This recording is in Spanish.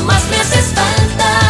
más me haces falta.